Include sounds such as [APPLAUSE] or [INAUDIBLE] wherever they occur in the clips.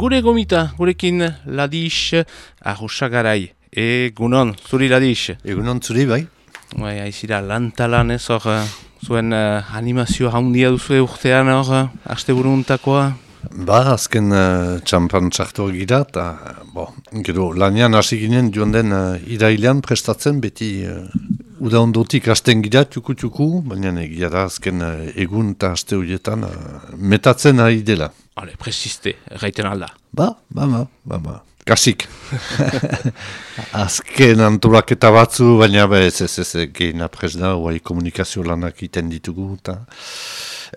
Gure gomita, gurekin ladix ahusagarai. Egunon, zuri ladix. Egunon zuri, bai. Bai, haizira lantalan ez hor, zuen uh, animazio handia duzu urtean hor, haste buruntakoa. Ba, azken uh, txampan txartu gira, eta, bo, gero, lanian hasi ginen joan den uh, irailean prestatzen, beti uh, uda ondotik hasten gira, txuku txuku, baina egia da azken uh, egun eta haste horietan uh, metatzen ari dela. Ale, presiste, gaiten alda. Ba, ba, ba, ba, ba. Kasik. [LAUGHS] Azken antolaketa batzu, baina be ez ez ez gehin apres da, oai komunikazio lanak iten ditugu, eta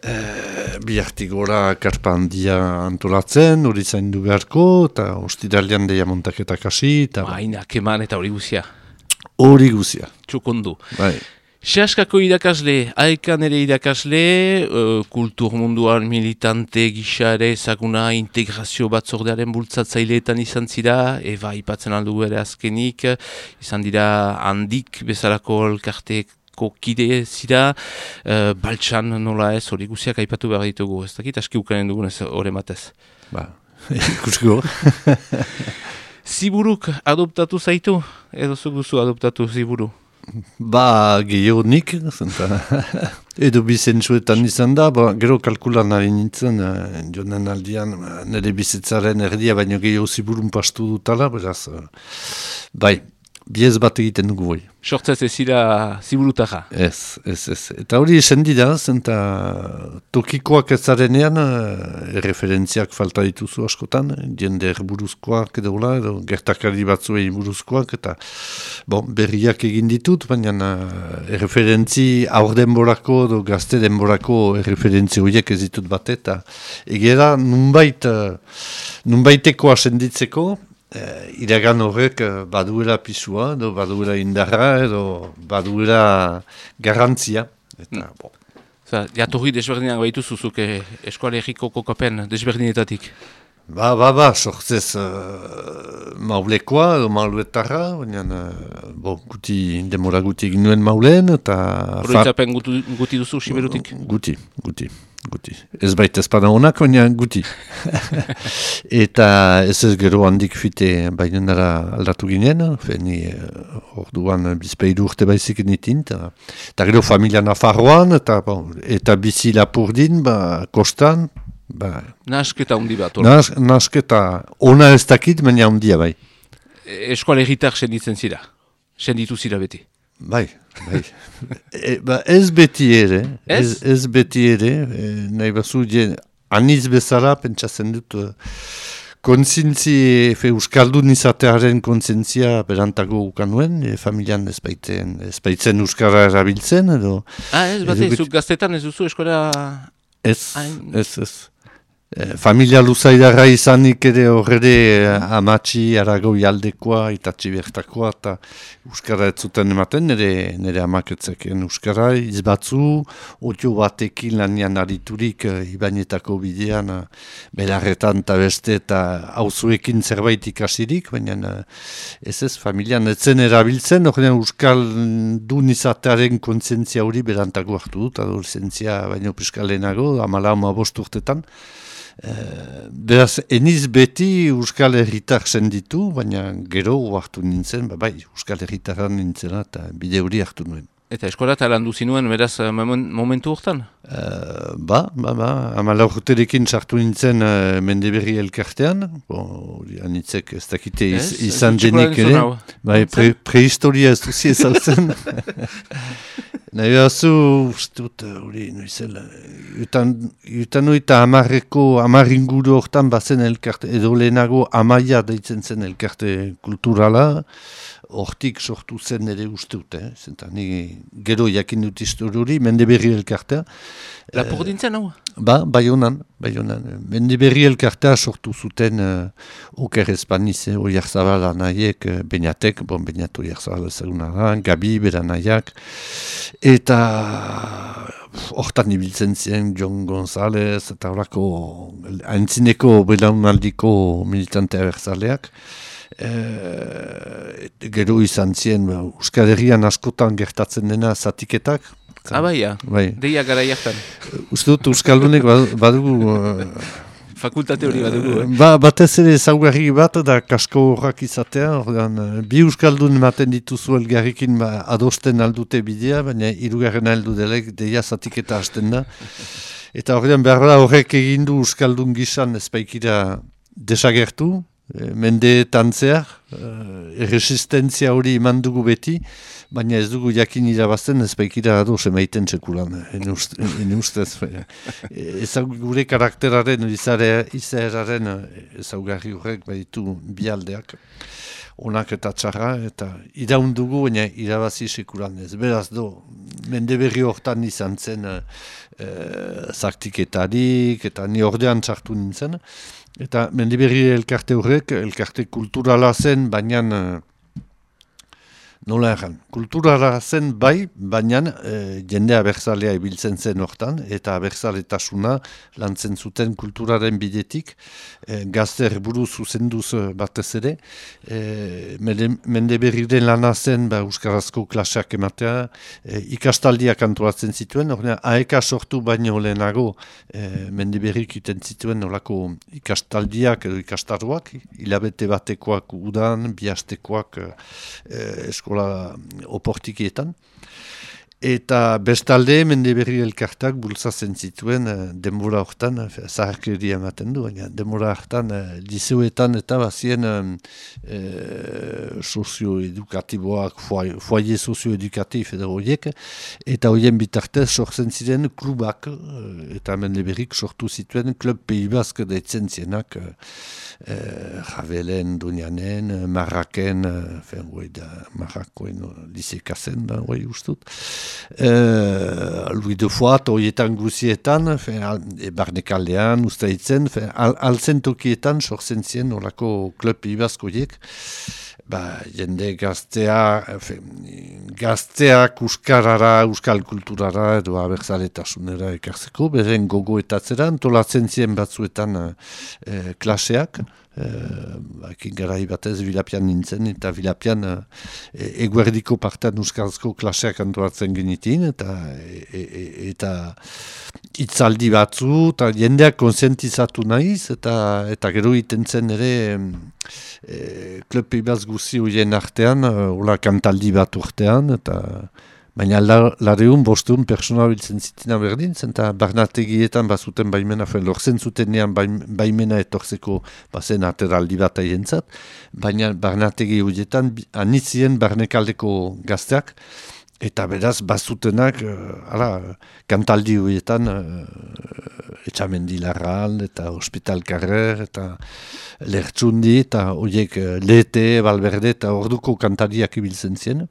e, bihartik gora karpa handia antolatzen, hori zain du beharko, eta hostidalian deia montaketa kasi, eta... Baina, keman eta hori guzia. Hori guzia. Txukondu. Bai. Seaskako irakasle, haekan ere irakasle, uh, kultur munduan militante gisa ere ezaguna integrazio batzordearen bultzatzaileetan izan zira, eba ipatzen aldu ere azkenik, izan dira handik bezalako elkarteko kide zira, uh, baltsan nola ez, hori guziak aipatu behar ditugu, ez dakit aski ukanen dugun ez hori matez. Ba, [LAUGHS] ikusko. [LAUGHS] Ziburuk adoptatu zaitu, edo zuk duzu adoptatu ziburu? Ba, gehiago nik, [LAUGHS] edo bizentzuetan izan da, ba, gero kalkulan nahi nintzen, eh, jonen aldian, nire bizitzaren erdia, baino gehiago ziburun pastu dutala, beraz, eh, bai, biez bat egiten dugu bai. Sortzez ez zira ziburutara? Ez, ez, ez. Eta hori esendi da, zenta tokikoak ez e, referentziak falta dituzu askotan, jende erburuzkoak edo la, edo gertakari batzuei buruzkoak, eta bon, berriak egin ditut, baina e, referentzi aur denborako edo gazte denborako referentzi horiek ez ditut bat, eta egera nunbait, nunbaiteko asenditzeko, eh, iragan horrek eh, baduela pisua, edo baduela indarra, edo baduela garantzia. Eta, mm. bon. Zer, jatorri desberdinak baitu zuzuk eh, eskualeriko kokapen desberdinetatik? Ba, ba, ba, sortzez uh, maulekoa edo mauletarra, baina uh, bo, guti, demora guti egin nuen maulen, eta... Horretzapen guti, guti duzu, siberutik? Guti, guti guti. Ez baita espada honak, baina guti. [LAUGHS] eta ez ez gero handik fite bainenara aldatu ginen, feni uh, orduan bizpeidu urte baizik nitin, eta gero familia nafarroan, eta, bon, eta bizi lapurdin, ba, kostan, ba... Nasketa hundi bat, Nas, Nasketa, ona ez dakit, baina hundia bai. Eskualegitak senditzen zira, senditu zira beti. Bai. E, ba, ez beti ere, ez, ez beti ere, e, nahi bazu, aniz bezala, pentsatzen dut, uh, konzintzi, fe, Euskaldun izatearen kontzintzia berantago ukanuen, e, familian ez baitzen, ez baitzen Euskara erabiltzen, edo... Ah, ez, bat ez, gaztetan ez duzu eskola... Ez, ez, ez. Eh, familia luzaidarra izanik ere horre eh, amatxi, arago aldekoa, itatxi bertakoa, eta Euskara ez zuten ematen, nire, nire amaketzeken Euskara. Izbatzu, otio batekin lanian ariturik eh, ibainetako bidean, belarretan eta beste, eta hauzuekin zerbait ikasirik, baina ez ez, familian etzen erabiltzen, horrean Euskal dun izatearen kontzientzia hori berantako hartu dut, adolescentzia baino piskalenago, amala ama bosturtetan, beraz, eniz beti Euskal Herritar senditu, baina gero hartu nintzen, ba, bai, Euskal Herritaran nintzen eta bide hori hartu nuen. Eta eskola eta landu zinuen, beraz, eh, momentu hortan? Uh, ba, ba, ba, amala urterekin sartu nintzen uh, mendeberri elkartean, bo, anitzek ez dakite iz, ez, izan denik ere, bai, pre, prehistoria ez duzi ezautzen. [LAUGHS] Nahi behazu, uste dut, hori, noizela, utan, utan oita amarreko, amarringuru hortan bazen elkarte, edo lehenago amaia deitzen zen elkarte kulturala, hortik sortu zen ere uste dute, eh? zenta ni gero jakin dut historiori, mende berri elkartea. Lapur dintzen hau? Ba, bai honan, bai honan. Mende berri elkartea sortu zuten uh, oker espaniz, eh, oiak zabala nahiek, bainatek, bon, bainat oiak zabala zaguna da, gabi, bera nahiak, eta hortan ibiltzen ziren John González, eta horako haintzineko belaunaldiko militante abertzaleak, e, gero izan zien ba, Euskal Herrian askotan gertatzen dena zatiketak. Abaia, ah, bai. deia gara jartan. Uste dut Euskaldunek badugu uh, fakultate hori bat dugu. Eh? Ba, batez ere zaugarri bat da kasko horrak izatea, ordean, bi euskaldun ematen dituzu elgarrikin ba, adosten aldute bidea, baina irugarren aldu delek deia zatiketa hasten da. Eta horrean behar da horrek egindu euskaldun gizan ezpaikira desagertu, e, mende tantzeak, e, resistentzia hori eman dugu beti, baina ez dugu jakin irabazten ez baikira adu semaiten txekulan, en ustez. Ez gure karakteraren, izararen ezaugarri horrek baitu bialdeak, onak eta txarra, eta iraun dugu, baina irabazi sekulan ez. Beraz do, mende berri hortan izan zen e, zaktiketarik, eta ni ordean txartu nintzen, eta mende berri elkarte horrek, elkarte kulturala zen, baina nola erran, kulturara zen bai, baina e, jende abertzalea ibiltzen zen hortan, eta abertzaletasuna lantzen zuten kulturaren bidetik, e, gazte erburu zuzenduz e, batez ere, e, mende berriren lana zen ba, Euskarazko klaseak ematea, e, ikastaldiak antolatzen zituen, ordean, aeka sortu baino lehenago e, mende berrik iten zituen nolako ikastaldiak edo ikastaruak, hilabete batekoak udan, bihastekoak e, esko eskola oportikietan. Eta bestalde, mende berri elkartak bultzatzen zituen uh, denbora horretan, uh, zaharkeri ematen du, baina denbora horretan uh, liceuetan eta bazien uh, sozioedukatiboak, foaie sozioedukatif edo horiek, eta horien bitartez sortzen ziren klubak, eta mende berrik sortu zituen klub peibazk daitzen zienak, eh, Javelen, Dunianen, eh, Marraken, eh, fen, guai da, Marrakoen, Lizekazen, da, guai ustut. Eh, Louis de Foat, oietan guzietan, al, e, barnekaldean, ustaitzen, fen, al, alzen tokietan, sortzen zien, orako klub ibazkoiek, ba, jende gaztea, gazteak euskarara, euskal kulturara edo abertzaletasunera ekarzeko, beren gogoetatzera, antolatzen zien batzuetan e, klaseak, ekin eh, gara batez bilapian nintzen, eta bilapian e, eguerdiko partean euskarazko klaseak antolatzen genitin, eta e, e, eta itzaldi batzu, eta jendeak konsientizatu nahiz, eta eta gero iten zen ere e, klub guzi huien artean, hola kantaldi bat urtean, eta Baina lareun bostun persona biltzen zitina berdin, zenta barnategietan bazuten baimena, fen lortzen zuten nean baimena etorzeko bazen ateraldi bat aientzat, baina barnategi horietan anitzien barnekaldeko gazteak, Eta beraz, bazutenak, uh, ala, kantaldi horietan, uh, etxamendi larral, eta hospital karrer, eta lertsundi, eta horiek uh, lete, balberde, eta orduko kantariak ibiltzen zien,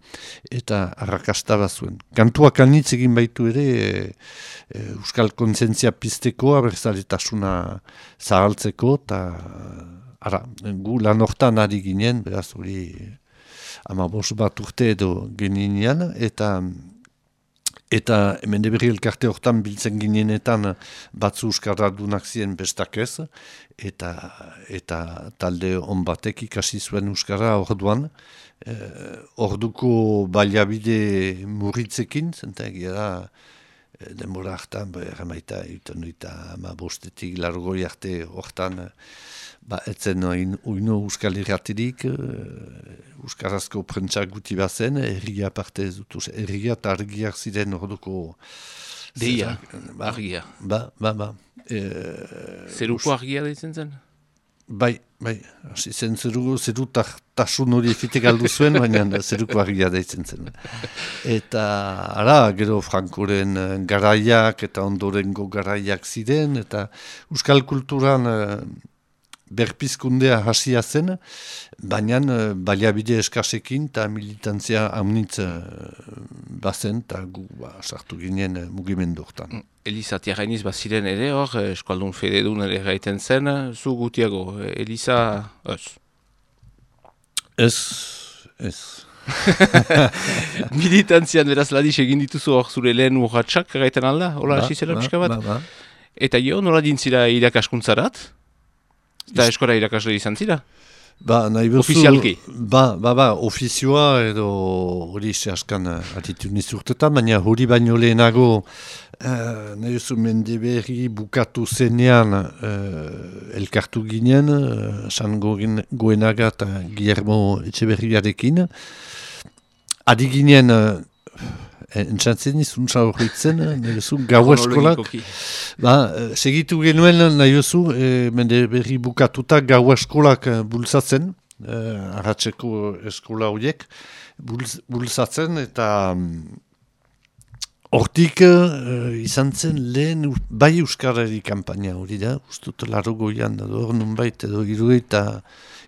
eta arrakasta bazuen. Kantuak anitz egin baitu ere, e, Euskal Kontzentzia pizteko, abertzaletasuna zahaltzeko, eta ara, gu lan hortan ari ginen, beraz hori ama bos bat urte edo geninean, eta eta hemen deberri elkarte hortan biltzen ginenetan batzu dunak ziren bestak ez, eta, eta talde on batek ikasi zuen euskara orduan, e, orduko baliabide murritzekin, zenta egia e, denbora hartan, ba, erramaita, eta ama bostetik largoi arte hortan, ba, etzen oin, uino euskal irratirik, uh, euskarazko prentsak guti bazen, erriga parte ez dut, erriga eta argiak ziren orduko... Deia, ba, argia. Ba, ba, ba. E, Zeruko argia da izan zen? Bai, bai, zen zeru, zeru tasun hori fitek aldu zuen, baina zeruko argia da izan zen. Eta, ara, gero Frankoren eh, garaiak eta ondorengo garaiak ziren, eta euskal kulturan... Berpizkundea hasia zen, baina uh, baliabide eskasekin eta militantzia amnitz uh, bazen eta gu ba, sartu ginen uh, mugimendu hortan. Mm, Elisa tiagainiz baziren ere hor, eskualdun fededun ere gaiten zen, zu gutiago, Elisa, ez? Ez, ez. [LAUGHS] [LAUGHS] Militantzian beraz ladis egin dituzu hor zure lehen urratxak gaiten alda, hola ba, hasi zela ba, pixka bat? Ba, ba. Eta jo, nola dintzira irakaskuntzarat? Eta eskola irakasle izan zira? Ba, nahi bezu, Ofizialki? Ba, ba, ba, ofizioa edo hori askan atitu nizurtetan, baina hori baino lehenago uh, nahi bezu mendeberri bukatu zenean uh, elkartu ginen, uh, san goenaga eta Guillermo Etxeberriarekin. Adi ginen, Entzatzen izun horretzen, [LAUGHS] nahi zu, gau eskolak. Ba, segitu genuen nahi zu, e, mende berri bukatuta gau eskolak bultzatzen, e, arratzeko eskola horiek, bultzatzen eta hortik e, izan zen lehen bai Euskarari kampaina hori da, ustut laro goian, edo hor nun baita edo irueta,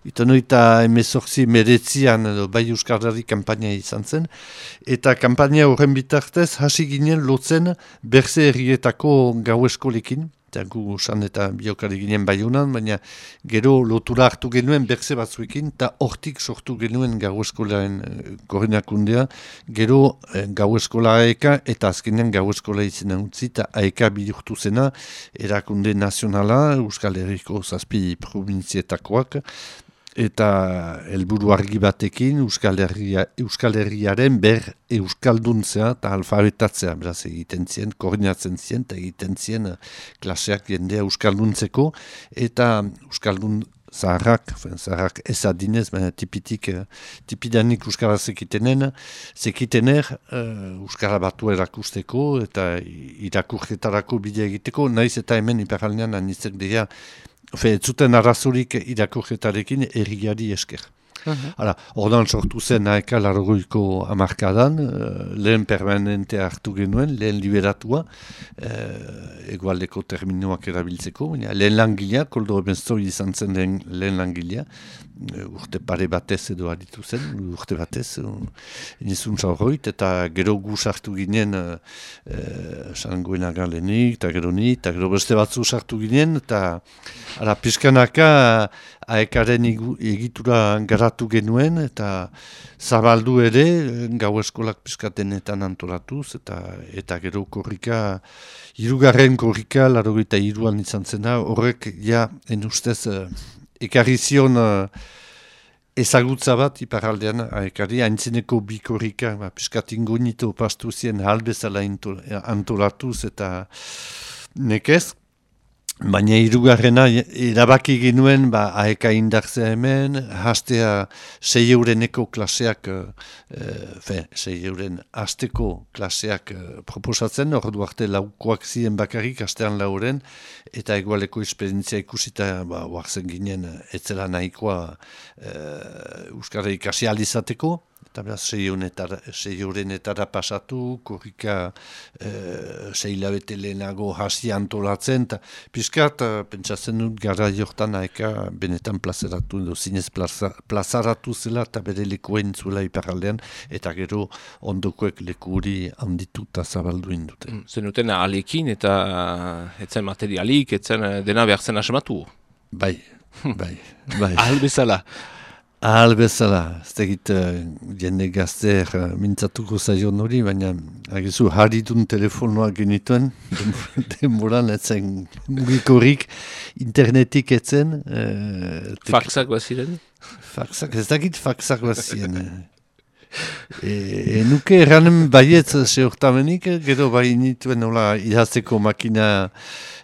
Ito noita emezorzi meretzian edo bai euskarari kampaina izan zen. Eta kampaina horren bitartez hasi ginen lotzen berze errietako gau eskolekin. Eta gu san eta biokari ginen bai honan, baina gero lotura hartu genuen berze batzuekin eta hortik sortu genuen gau eskolaren e, Gero e, gau eskola aeka eta azkenean gau eskola izan utzi eta aeka bidurtu zena erakunde nazionala, Euskal Herriko zazpi provinzietakoak eta helburu argi batekin Euskal, Herria, Euskal Herriaren ber Euskalduntzea eta alfabetatzea beraz egiten zien, koordinatzen zien eta egiten zien eh, klaseak jendea Euskalduntzeko eta Euskaldun zaharrak, zaharrak ez adinez, baina tipitik, eh, tipidanik Euskara zekitenen, zekitener uh, Euskara batu erakusteko eta irakurretarako bidea egiteko, naiz eta hemen iperalnean anitzek dira Fe, zuten arrazurik irakurretarekin erriari esker. Hala, ordan sortu zen naeka largoiko amarkadan, uh, lehen permanente hartu genuen, lehen liberatua, uh, egualdeko terminoak erabiltzeko, lehen langilea, koldo ebenzoi izan zen lehen, lehen langilea, urte pare batez edo aditu zen, urte batez, uh, nizun eta gero gu sartu ginen, uh, uh, sangoena galenik, eta gero ni, eta gero beste batzu sartu ginen, eta ara, pizkanaka, aekaren egitura garatu genuen eta zabaldu ere gau eskolak piskatenetan antolatuz eta eta gero korrika hirugarren korrika laro eta hiruan izan zena horrek ja en ustez uh, ekarri zion uh, ezagutza bat iparaldean aekari haintzineko bi korrika ba, piskatingo nito pastu zien halbezala antolatuz eta nekez Baina irugarrena, erabaki ginuen, ba, aeka indartzea hemen, hastea sei eureneko klaseak, e, fe, sei euren hasteko klaseak e, proposatzen, hor arte laukoak ziren bakarrik, hastean lauren, eta egualeko esperientzia ikusita, ba, oaxen ginen, etzela nahikoa e, Euskara ikasi alizateko, eta behaz sei etara pasatu, korrika e, sei labete lehenago hasi antolatzen, eta piskat, pentsatzen dut gara jortan aeka benetan plazaratu, edo zinez plaza, plazaratu zela eta bere lekoen zuela iparaldean, eta gero ondokoek leku hori handitu eta zabaldu indute. Mm, zenuten alekin eta etzen materialik, etzen dena behar zen asmatu? Bai, bai, bai. Ahal bezala. Ahal bezala, ez tegit uh, jende gazteer uh, mintzatuko zaion hori, baina agizu haridun telefonoa genituen, [LAUGHS] denboran etzen mugikorrik, internetik etzen. Uh, faxak baziren? Faxak, ez dakit faxak baziren. E, nuke erranen baiet zehortamenik, gero bai nituen nola idazteko makina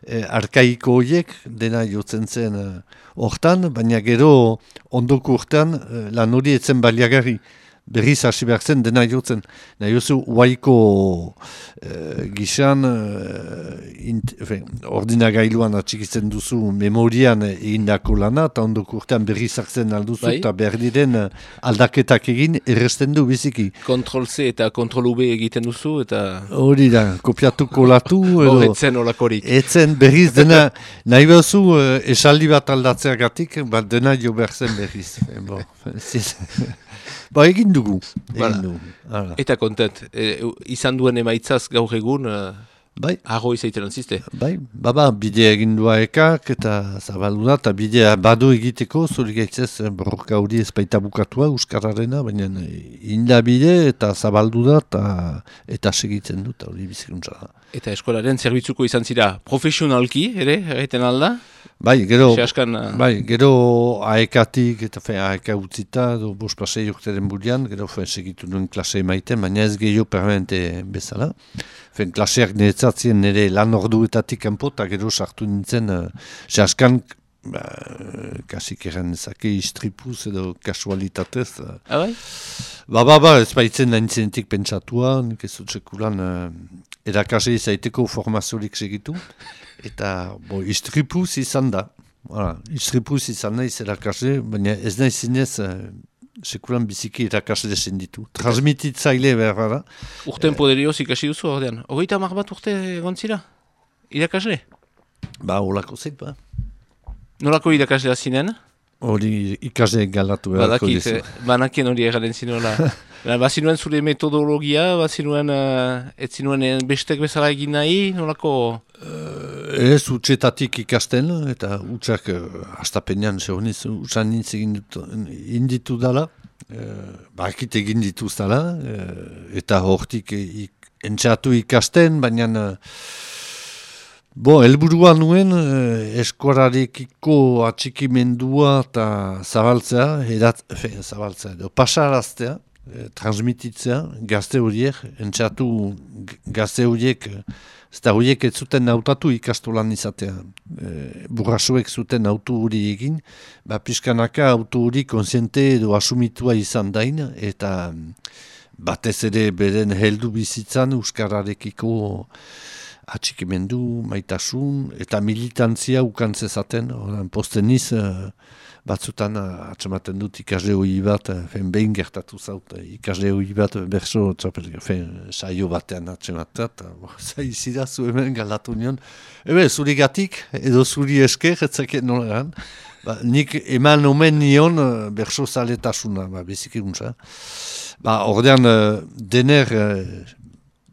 e, arkaiko horiek, dena jotzen zen e, hortan, baina gero ondoko urtean e, lan hori etzen baliagarri berriz hasi behar zen dena jotzen. Nahi oso, huaiko uh, gizan, uh, ordinagailuan atxikitzen duzu memorian egindako lana, eta ondo kurtean berriz hartzen alduzu, bai. eta behar diren eh, aldaketak egin erresten du biziki. Kontrol C eta kontrol V egiten duzu, eta... Hori da, kopiatu kolatu. [LAUGHS] Hor etzen olakorik. Etzen berriz dena, [LAUGHS] nahi behazu uh, esaldi bat aldatzeagatik, bat dena jo behar zen berriz. Bo, Ba, egin dugu. Egin dugu. Eta kontent, e, izan duen emaitzaz gaur egun, uh, bai. arro izaiten antziste? Bai, baba, bidea egin dua ekak eta zabaldu da, eta bidea badu egiteko, zuri gaitzez, eh, borroka hori ezpaita bukatua, Euskararena, baina inda bide eta zabaldu da, eta, eta segitzen dut, hori bizikuntza da. Eta eskolaren zerbitzuko izan zira profesionalki, ere, egiten alda? Bai, gero, Seaskan, bai, gero aekatik eta fe, aeka utzita, do bos pasei urteren burian, gero fe, segitu nuen klase maiten, baina ez gehiago permanente bezala. Fen, klaseak niretzatzen nire lan orduetatik kanpo, eta gero sartu nintzen, uh, ba, kasik erran ezake, istripuz edo kasualitatez. Ah, bai? Ba, ba, ba, ez baitzen nintzenetik pentsatua, nik ez dut sekulan, uh, erakase izaiteko formaziorik segitu. Eta, bo, istripuz izan da. Hala, istripuz izan nahi zerakasle, baina ez nahi zinez uh, sekuran biziki irakasle zen ditu. Transmititzaile behar gara. Urten poderioz ikasi duzu ordean. Hogeita mar bat urte egon zira? Irakasle? Ba, holako zeit, ba. Nolako irakaslea zinen? Hori ikasle galatu beharko dizu. Eh, banakien hori egaren zinola. [LAUGHS] Bazinuen zure metodologia, bazinuen, uh, ez zinuen bestek bezala egin nahi, nolako... Ez, utxetatik ikasten, eta utxak uh, astapenean, zehoniz, utxan nintz inditu dala, uh, bakit egin dituz dala, uh, eta hortik ik, entxatu ikasten, baina... Uh, Bo, elburua nuen eh, eskorarekiko atxikimendua eta zabaltzea, edat, fe, zabaltzea, edo pasaraztea, eh, transmititzea, gazte horiek, entxatu gazte horiek, Zta horiek ez zuten autatu ikastolan izatea. E, burrasuek zuten autu hori egin, ba pixkanaka autu hori konsiente edo asumitua izan dain, eta batez ere beren heldu bizitzan Euskararekiko atxikimendu, maitasun, eta militantzia ukantzezaten, posten niz, uh, batzutan uh, atxamaten dut ikasle hori bat, uh, fen behin gertatu zaut, ikasle hori bat, berso, txapel, fen, saio batean atxamatat, uh, [LAUGHS] zaizida zu hemen galatu nion, ebe, zuri gatik, edo zuri esker, etzaket nola ba, nik eman omen nion berso zaletasuna, ba, bezik eguntza. Ba, ordean, dener,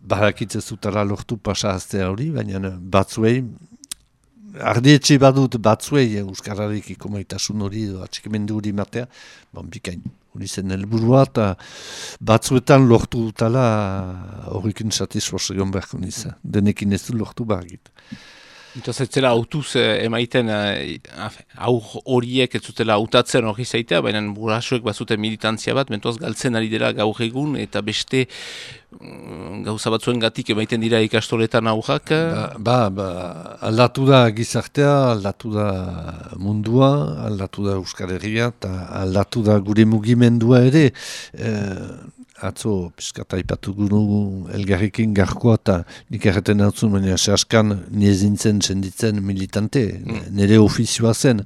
barakitze zutara lortu pasaztea hori, baina batzuei, ardietxe badut batzuei Euskararik ikomaitasun hori, atxikimendu hori matea, bon, bikain, hori zen helburua, eta batzuetan lortu dutala horrekin satisfazioan beharko nizan, denekin ez du lortu bargit. Itaz ez zela autuz eh, emaiten eh, aur horiek ez zutela autatzen hori zaitea, baina burasuek bazuten militantzia bat, mentuaz galtzen ari dela gaur egun, eta beste mm, gauza batzuen gatik emaiten dira ikastoletan aurrak. Ba, ba, ba, aldatu da gizartea, aldatu da mundua, aldatu da Euskal Herria, eta aldatu da gure mugimendua ere, eh, atzo piskata ipatu guru elgarrikin garkoa eta nik erreten hau baina saskan niezintzen senditzen militante, mm. nire ofizioa zen.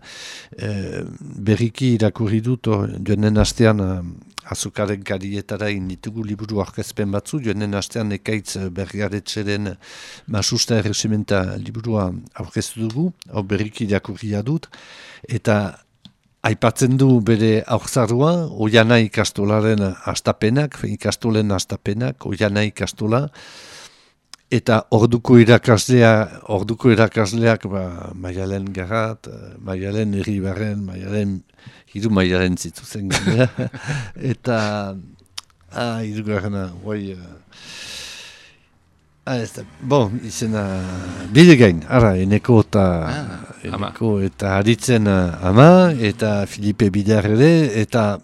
E, berriki irakurri dut, joanen hastean azukaren karietara inditugu liburu arkezpen batzu, joanen hastean ekaitz bergaretxeren masusta erresimenta liburua aurkeztu dugu, hau berriki irakurri dut, eta Aipatzen du bere aurzarua, oiana ikastolaren astapenak, ikastolen astapenak, oiana ikastola, eta orduko irakaslea, orduko irakasleak, ba, maialen garrat, maialen irribarren, maialen, hiru maialen zituzen gara, [LAUGHS] eta, ah, hiru garrana, oi, Ah, ez da, bon, izena, bide gain, ara, eneko eta, ah, eneko eta haritzen uh, ama, eta Filipe Bidar ere, eta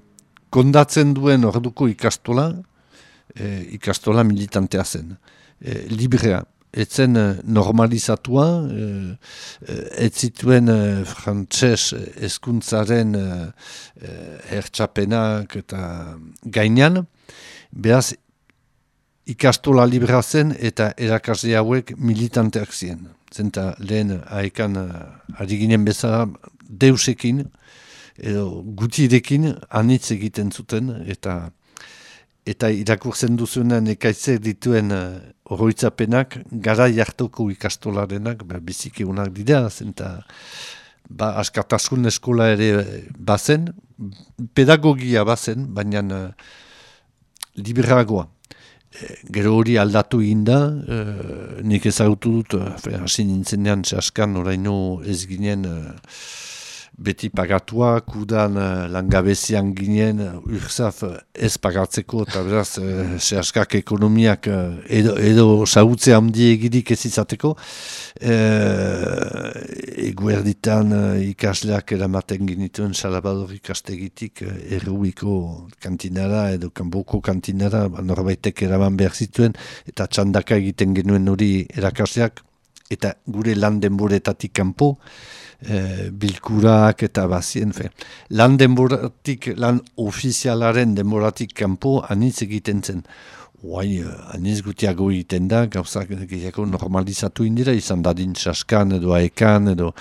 kondatzen duen orduko ikastola, eh, ikastola militantea zen, eh, librea, etzen normalizatua, eh, ez zituen eh, frantses eskuntzaren eh, ertsapenak eta gainean, behaz, ikastola libra zen eta erakasle hauek militanteak ziren. Zenta lehen haekan uh, ginen bezala deusekin edo gutirekin anitz egiten zuten eta eta irakurtzen duzuenan ekaitze dituen uh, gara jartoko ikastolarenak ba, biziki unak dira, zenta ba, askatasun eskola ere bazen, pedagogia bazen, baina uh, liberagoa gero hori aldatu inda, e, eh, nik ezagutu dut, hasi nintzenean txaskan oraino ez ginen, e, beti pagatua, kudan uh, langabezian ginen, urzaf ez pagatzeko, eta beraz, uh, ekonomiak uh, edo, edo sautze handi egidik ez izateko, uh, eguerditan uh, ikasleak eramaten ginituen salabador ikastegitik uh, erruiko kantinara edo kanboko kantinara, ba, norbaitek eraman behar zituen, eta txandaka egiten genuen hori erakasleak, eta gure lan denboretatik kanpo, e, bilkurak eta bazien, fe. lan denboratik, lan ofizialaren denboratik kanpo anitz egiten zen. Oai, aniz gutiago egiten da, gauzak gehiago normalizatu indira, izan dadin saskan edo aekan edo...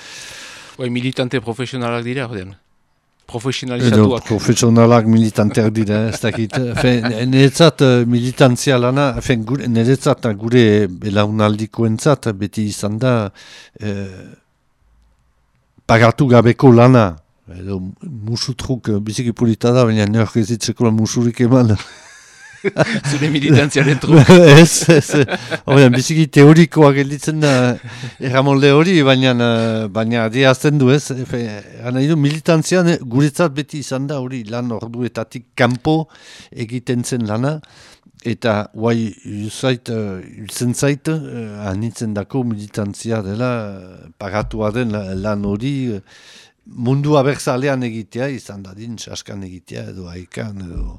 Oai, militante profesionalak dira, ordean? Profesionalizatuak. Edo profesionalak militanteak dira, ez dakit. [LAUGHS] Neretzat eh, militantzia lana, neretzat gure belaunaldiko entzat, beti izan da... Eh, pagatu gabeko lana. Edo musutruk eh, biziki pulita da, baina neok ezitzeko musurik eman. [LAUGHS] Zure militantziaren truk. [LAUGHS] ez, ez. Obean, biziki teorikoa gelditzen da erramolde hori, baina, eh, baina adiazten du ez. Efe, gana idu, militantzian guretzat beti izan da hori lan orduetatik kanpo egiten zen lana. Eta guai, zait, uh, zait, uh, anitzen dako militantzia dela, pagatua den lan hori, uh, mundua berzalean egitea, izan dadin, saskan egitea, edo haikan, edo,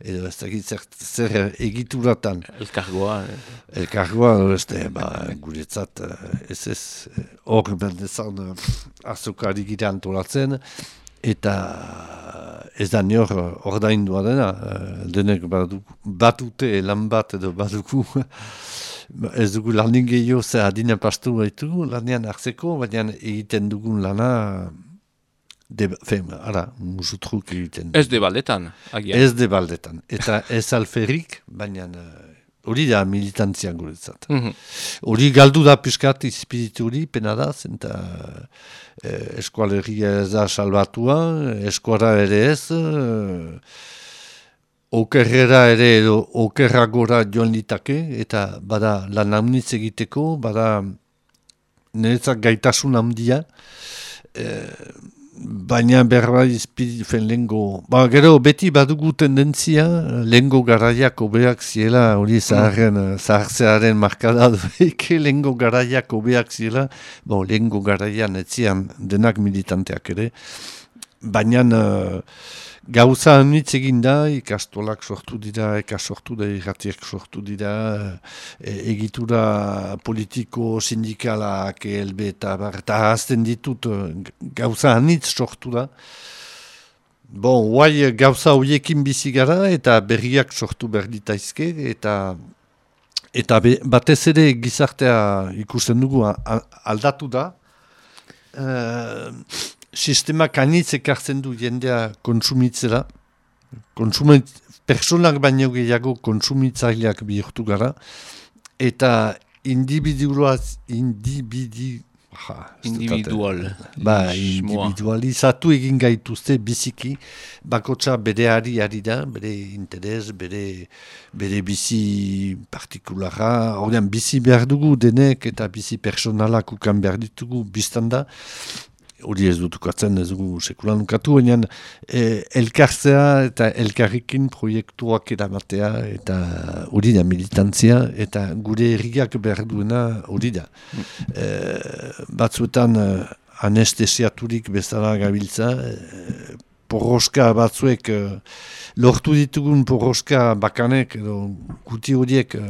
edo ez dakit zer, zer egituratan. Elkargoa. Eh. Elkargoa, ez ba, guretzat, ez ez, hor berdezan, azokari gira antolatzen, eta ez da nior ordaindua dena, eh, denek batute lan bat edo baduku, [LAUGHS] ez dugu lanin gehiago ze adina pastu baitu, lanian hartzeko, baina egiten dugun lana, de, fe, ara, musutruk egiten. Ez de baldetan, agian. Ez de baldetan, eta ez alferrik, baina eh, hori da militantzia guretzat. Mhm. Hori galdu da piskat izpiritu hori, pena da, zenta eh, eskualeria ez da salbatua, eskuara ere ez, eh, okerrera ere edo okerragora joan ditake, eta bada lan amnitz egiteko, bada niretzak gaitasun handia, eh, Baina berra izpidifen lengo. Ba, gero, beti badugu tendentzia, lengo garaiak obeak ziela, hori zaharren, mm. zahartzearen markada [LAUGHS] duik, lengo garaiak obeak ziela, bo, lengo garaian etzian denak militanteak ere. Baina, uh, Gauza anitz egin da, ikastolak sortu dira, eka sortu da, irratiak sortu dira, e, egitura politiko, sindikalak, ELB eta bar, eta hazten ditut gauza anitz sortu da. Bon, guai gauza horiekin bizi gara eta berriak sortu behar ditaizke eta eta batez ere gizartea ikusten dugu aldatu da. Uh, sistema kanitz ekartzen du jendea konsumitzera. Konsumit, personak baino gehiago konsumitzaileak bihurtu gara. Eta individuaz, individi, ha, individual. Ba, individualizatu egin gaituzte biziki, bakotsa bere ari ari da, bere interes, bere, bere bizi partikulara, ordean bizi behar dugu denek eta bizi personalak ukan behar ditugu biztan da, hori ez dut ukatzen, ez dugu sekulan ukatu, baina e, elkartzea eta elkarrikin proiektuak edamatea eta hori da militantzia eta gure erriak behar duena hori da. E, batzuetan e, anestesiaturik bezala gabiltza, e, porroska batzuek e, lortu ditugun porroska bakanek edo guti horiek e,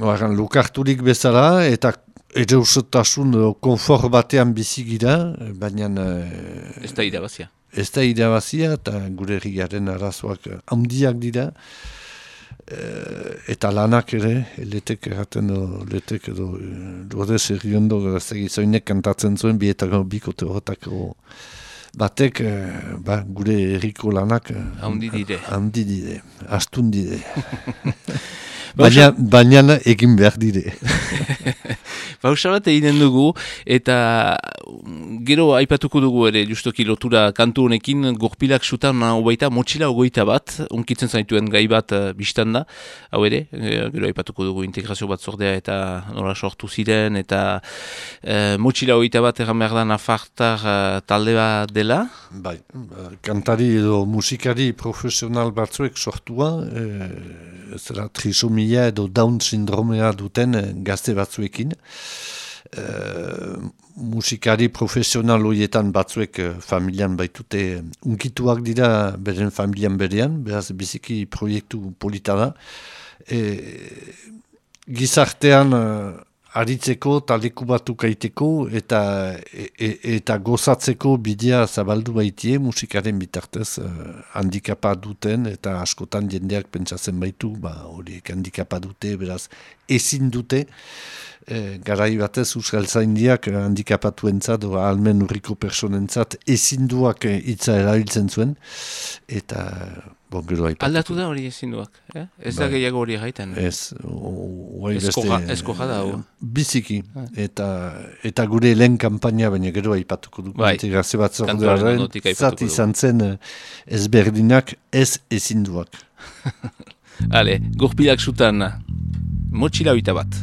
lukarturik bezala eta Ere usotasun konfor batean bizigira, baina... Eh, ez da irabazia. Ez da irabazia, eta gure erriaren arazoak handiak dira. Eh, eta lanak ere, letek erraten, letek edo, dode zerriondo, zoinek kantatzen zuen, bietako bikote horretako batek, eh, ba, gure erriko lanak... Handi dire. Handi dire, astun dire. [LAUGHS] baina, baina egin behar dire. [LAUGHS] [LAUGHS] Bausa bat egiten dugu, eta mm, gero aipatuko dugu ere, justoki lotura kantu honekin, gorpilak sutan hogeita, motxila hogeita bat, unkitzen zaituen gai bat uh, biztan da, hau ere, eh, gero aipatuko dugu integrazio bat zordea eta nola sortu ziren, eta uh, motxila hogeita bat egan behar da nafartar uh, talde bat dela? Bai, kantari edo musikari profesional batzuek sortua, e, zera trisomia edo Down sindromea duten gazte batzuekin, Uh, musikari profesional horietan batzuek uh, familian baitute unkituak dira beren familian berean, beraz biziki proiektu polita da. E, gizartean aritzeko, taleku batu kaiteko eta, e, e, eta gozatzeko bidea zabaldu baitie musikaren bitartez uh, handikapa duten eta askotan jendeak pentsatzen baitu, ba, horiek handikapa dute, beraz ezin dute. E, garai batez Euskal Zaindiak handikapatu entzat, oa almen urriko personentzat ezinduak hitza erabiltzen zuen, eta bon, gero. Aldatu da hori ezinduak, eh? ez da bai. gehiago hori gaiten. Ez, oai beste... Ezko jada, Biziki, ah. eta, eta gure lehen kampaina, baina gero haipatuko du. Bai, bat zorduaren, zat izan zen ezberdinak ez ezinduak. [LAUGHS] Ale, gurpilak zutan, motxila bat.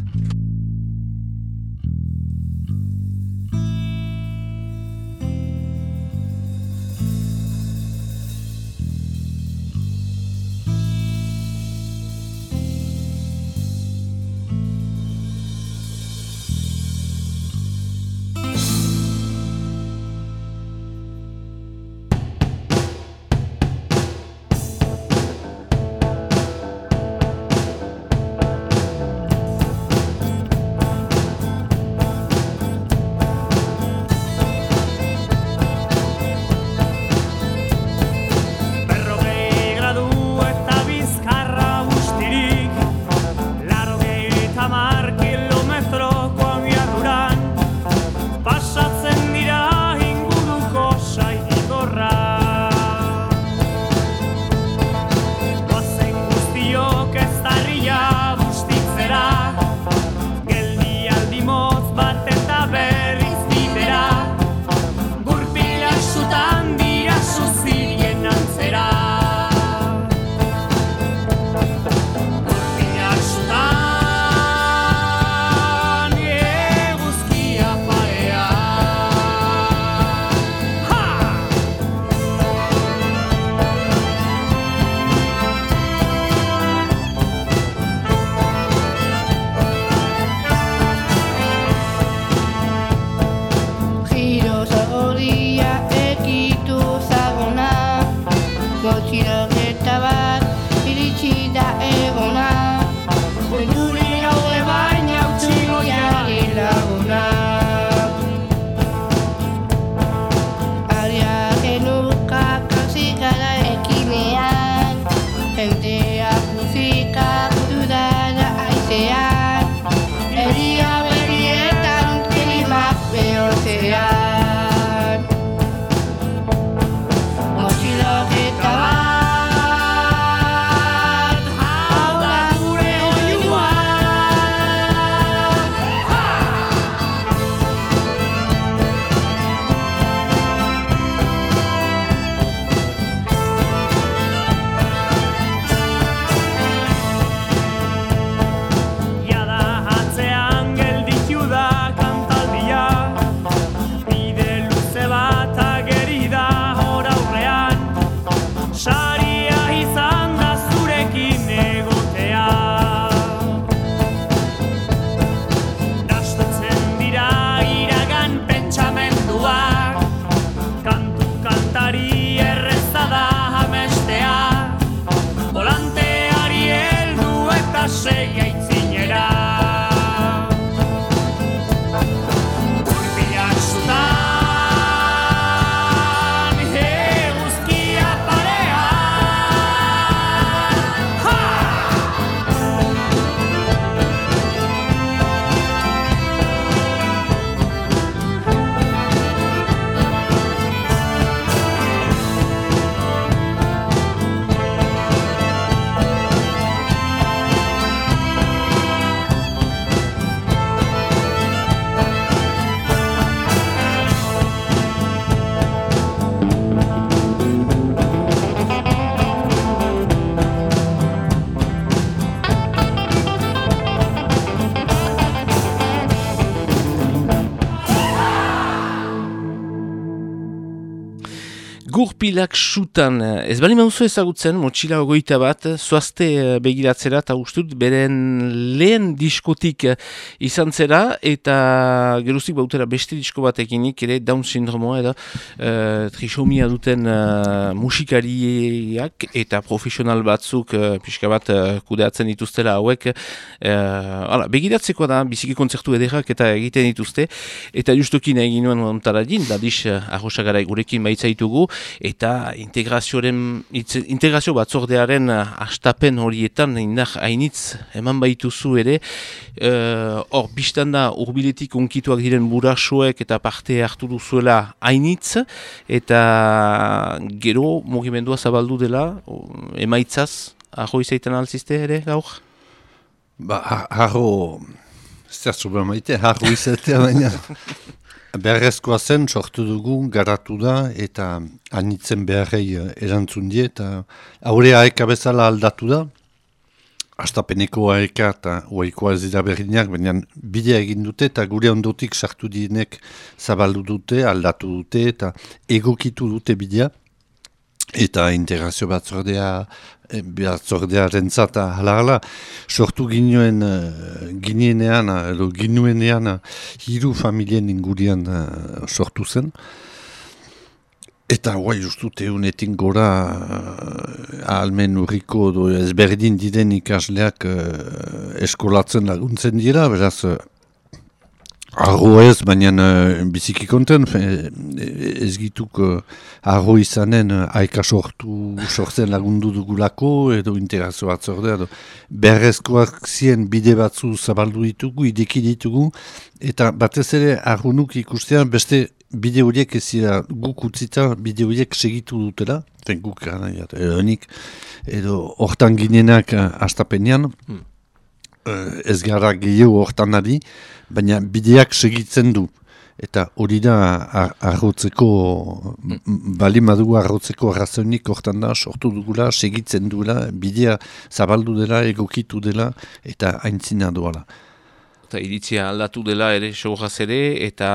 Gurpilak sutan, ez bali mauzu ezagutzen, motxila ogoita bat, zoazte eh, begiratzera eta ustut beren lehen diskotik eh, izan zera, eta geruzik bautera beste disko batekinik ere Down syndromoa edo uh, trisomia duten uh, musikariak eta profesional batzuk uh, pixka bat uh, kudeatzen dituztela hauek. Uh, begiratzeko da, biziki kontzertu ederak eta egiten dituzte, eta justokin egin nuen ontara din, da dis uh, gurekin baitzaitugu, eta integrazioaren integrazio batzordearen uh, astapen horietan indar hainitz eman baituzu ere uh, hor uh, biztan da urbiletik unkituak diren burasoek eta parte hartu duzuela hainitz eta gero mugimendua zabaldu dela emaitzaz aho izaiten alzizte ere gaur? Ba, aho zertzu behar maite, aho izatea baina [LAUGHS] Beharrezkoa zen, sortu dugu, garatu da, eta anitzen beharrei eh, erantzun die, eta haure aeka bezala aldatu da, astapeneko aeka eta oaikoa ez dira berriñak, baina bidea egin dute, eta gure ondotik sartu dienek zabaldu dute, aldatu dute, eta egokitu dute bidea, eta integrazio batzordea E, batzordearen zata hala sortu ginuen uh, ginenean, edo ginuenean hiru familien ingurian sortu zen. Eta guai justu teunetin gora uh, almen urriko do ezberdin diren ikasleak eskolatzen laguntzen dira, beraz Arro ez, baina uh, biziki konten, ez gituk uh, arro izanen uh, aika sortu, sortzen lagundu dugulako, edo integrazio bat zorde, edo berrezkoak zien bide batzu zabaldu ditugu, ideki ditugu, eta batez ere arrunuk ikustean beste bide horiek ez dira guk utzita bide horiek segitu dutela, zen guk edo nik, edo hortan ginenak astapenean, hmm. Ez gara gehiago hortan ari, baina bideak segitzen du. Eta hori da arrotzeko, bali madu arrotzeko arrazonik hortan da, sortu dugula, segitzen duela, bidea zabaldu dela, egokitu dela, eta haintzina doala. Eta iritzia aldatu dela ere sogaz ere, eta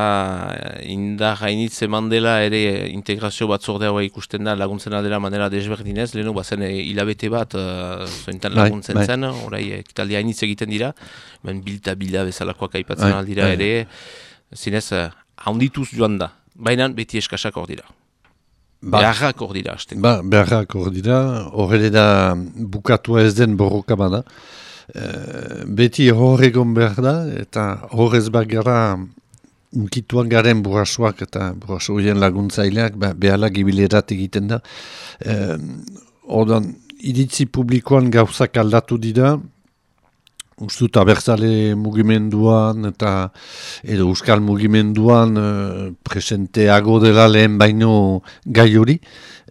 indar hainitz eman dela ere integrazio bat zordea ikusten da laguntzen dela manera desberdinez, lehenu bazen hilabete bat uh, zointan bai, laguntzen bai, zen, orai ekitaldi hainitz egiten dira, ben bilta bila bezalakoak aipatzen bai, aldira bai. ere, zinez, handituz joan da, baina beti eskasak hor dira. Ba, beharrak hor dira, Ba, beharrak hor dira, horre da bukatu ez den borroka bada. Eh, beti horregon behar da, eta horrez bagara unkituan garen burasuak eta burasoien laguntzaileak ba, behala gibilerat egiten da. E, Odan, iritzi publikoan gauzak aldatu dira, Ustut abertzale mugimenduan eta edo euskal mugimenduan e, presenteago dela lehen baino gai hori.